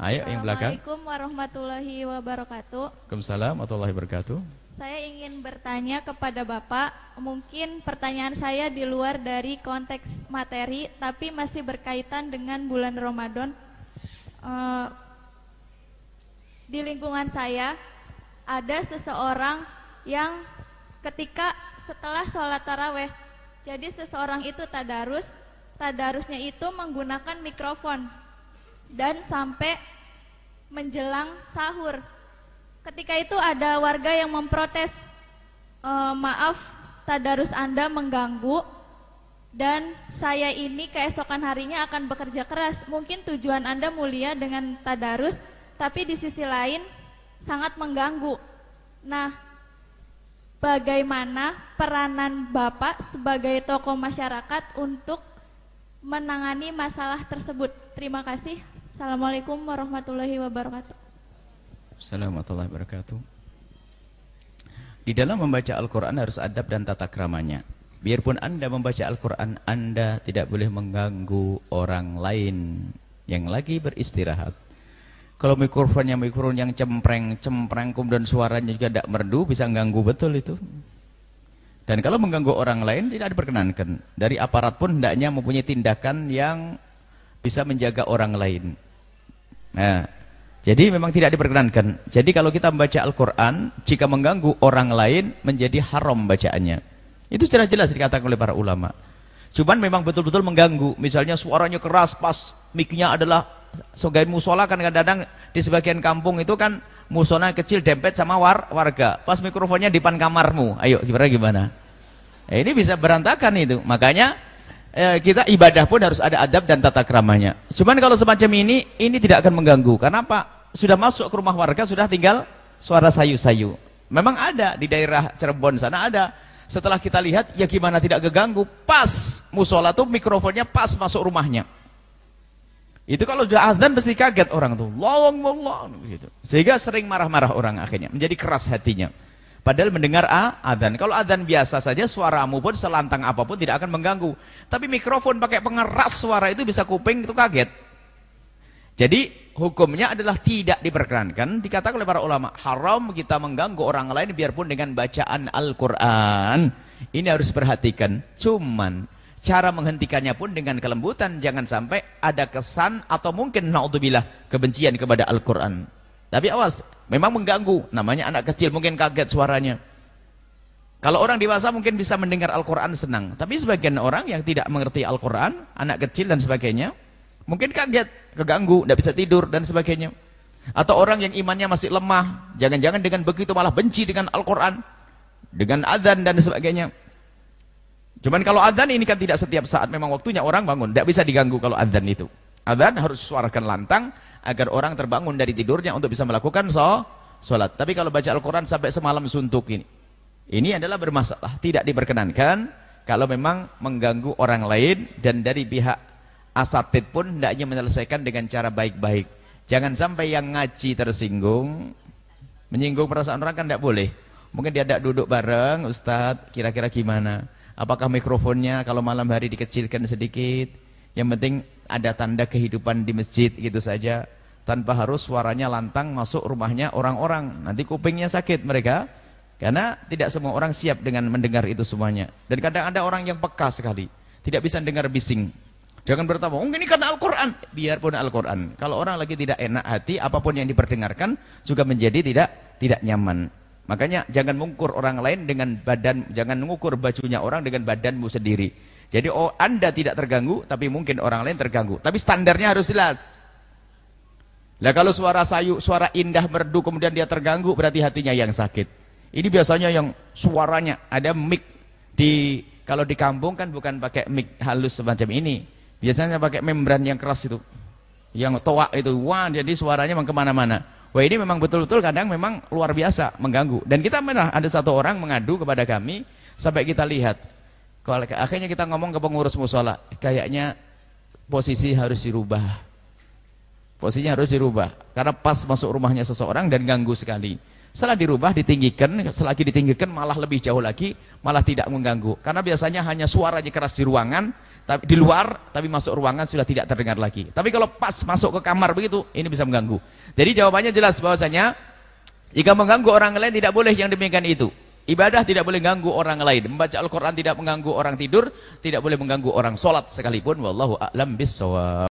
Ayo yang belakang. Assalamualaikum warahmatullahi wabarakatuh. Waalaikumsalam warahmatullahi wabarakatuh. Saya ingin bertanya kepada Bapak, mungkin pertanyaan saya di luar dari konteks materi, tapi masih berkaitan dengan bulan Ramadan. Eh, di lingkungan saya ada seseorang yang ketika setelah sholat taraweh, jadi seseorang itu tadarus, tadarusnya itu menggunakan mikrofon dan sampai menjelang sahur. Ketika itu ada warga yang memprotes, e, maaf tadarus Anda mengganggu dan saya ini keesokan harinya akan bekerja keras. Mungkin tujuan Anda mulia dengan tadarus, tapi di sisi lain sangat mengganggu. Nah, bagaimana peranan Bapak sebagai tokoh masyarakat untuk menangani masalah tersebut? Terima kasih. Assalamualaikum warahmatullahi wabarakatuh. Assalamualaikum warahmatullahi wabarakatuh. Di dalam membaca Al-Quran harus adab dan tata keramanya. Biarpun Anda membaca Al-Quran, Anda tidak boleh mengganggu orang lain yang lagi beristirahat. Kalau mikrofonnya mikrofon yang cempreng, cempreng kemudian suaranya juga tidak merdu, bisa mengganggu betul itu. Dan kalau mengganggu orang lain tidak diperkenankan. Dari aparat pun hendaknya mempunyai tindakan yang bisa menjaga orang lain. Nah, jadi memang tidak diperkenankan. Jadi kalau kita membaca Al-Quran, jika mengganggu orang lain, menjadi haram bacaannya. Itu secara jelas dikatakan oleh para ulama. Cuman memang betul-betul mengganggu. Misalnya suaranya keras pas miknya adalah sebagai musola kan kadang-kadang di sebagian kampung itu kan musola kecil dempet sama war, warga. Pas mikrofonnya di depan kamarmu. Ayo gimana gimana? Nah, ini bisa berantakan itu. Makanya eh, kita ibadah pun harus ada adab dan tata keramanya. Cuman kalau semacam ini, ini tidak akan mengganggu. Karena apa? Sudah masuk ke rumah warga, sudah tinggal suara sayu-sayu. Memang ada di daerah Cirebon sana ada. Setelah kita lihat, ya gimana tidak keganggu? Pas musola tuh mikrofonnya pas masuk rumahnya. Itu kalau sudah azan pasti kaget orang tuh. Lawang wallah gitu. Sehingga sering marah-marah orang akhirnya, menjadi keras hatinya. Padahal mendengar adzan. Kalau adzan biasa saja suaramu pun selantang apa pun tidak akan mengganggu. Tapi mikrofon pakai pengeras suara itu bisa kuping itu kaget. Jadi hukumnya adalah tidak diperkenankan. Dikatakan oleh para ulama haram kita mengganggu orang lain biarpun dengan bacaan Al-Quran. Ini harus perhatikan. Cuman cara menghentikannya pun dengan kelembutan. Jangan sampai ada kesan atau mungkin naudzubillah kebencian kepada Al-Quran. Tapi awas, memang mengganggu. Namanya anak kecil mungkin kaget suaranya. Kalau orang dewasa mungkin bisa mendengar Al-Quran senang. Tapi sebagian orang yang tidak mengerti Al-Quran, anak kecil dan sebagainya, mungkin kaget, keganggu, tidak bisa tidur dan sebagainya. Atau orang yang imannya masih lemah, jangan-jangan dengan begitu malah benci dengan Al-Quran, dengan adzan dan sebagainya. Cuman kalau adzan ini kan tidak setiap saat, memang waktunya orang bangun, tidak bisa diganggu kalau adzan itu. Adzan harus suarakan lantang, agar orang terbangun dari tidurnya untuk bisa melakukan sholat. Tapi kalau baca Al-Quran sampai semalam suntuk ini, ini adalah bermasalah, tidak diperkenankan kalau memang mengganggu orang lain dan dari pihak asatid pun hendaknya menyelesaikan dengan cara baik-baik. Jangan sampai yang ngaji tersinggung, menyinggung perasaan orang kan tidak boleh. Mungkin dia tidak duduk bareng, Ustadz, kira-kira gimana? Apakah mikrofonnya kalau malam hari dikecilkan sedikit? Yang penting ada tanda kehidupan di masjid gitu saja. Tanpa harus suaranya lantang masuk rumahnya orang-orang. Nanti kupingnya sakit mereka. Karena tidak semua orang siap dengan mendengar itu semuanya. Dan kadang ada orang yang peka sekali. Tidak bisa dengar bising. Jangan bertanya oh ini karena Al-Quran. Biarpun Al-Quran. Kalau orang lagi tidak enak hati apa pun yang diperdengarkan juga menjadi tidak tidak nyaman. Makanya jangan mengukur orang lain dengan badan jangan mengukur bajunya orang dengan badanmu sendiri jadi oh, Anda tidak terganggu, tapi mungkin orang lain terganggu. Tapi standarnya harus jelas. Lah kalau suara sayu, suara indah merdu kemudian dia terganggu, berarti hatinya yang sakit. Ini biasanya yang suaranya ada mic di kalau di kampung kan bukan pakai mic halus semacam ini. Biasanya pakai membran yang keras itu. Yang toa itu. Wah, jadi suaranya memang ke mana-mana. Wah ini memang betul-betul kadang memang luar biasa mengganggu. Dan kita pernah ada satu orang mengadu kepada kami sampai kita lihat akhirnya kita ngomong ke pengurus musola, kayaknya posisi harus dirubah. Posisinya harus dirubah. Karena pas masuk rumahnya seseorang dan ganggu sekali. Setelah dirubah, ditinggikan, selagi ditinggikan malah lebih jauh lagi, malah tidak mengganggu. Karena biasanya hanya suaranya keras di ruangan, tapi di luar, tapi masuk ruangan sudah tidak terdengar lagi. Tapi kalau pas masuk ke kamar begitu, ini bisa mengganggu. Jadi jawabannya jelas bahwasanya jika mengganggu orang lain tidak boleh yang demikian itu. Ibadah tidak boleh mengganggu orang lain. Membaca Al-Quran tidak mengganggu orang tidur, tidak boleh mengganggu orang sholat sekalipun. Wallahu a'lam bissawab.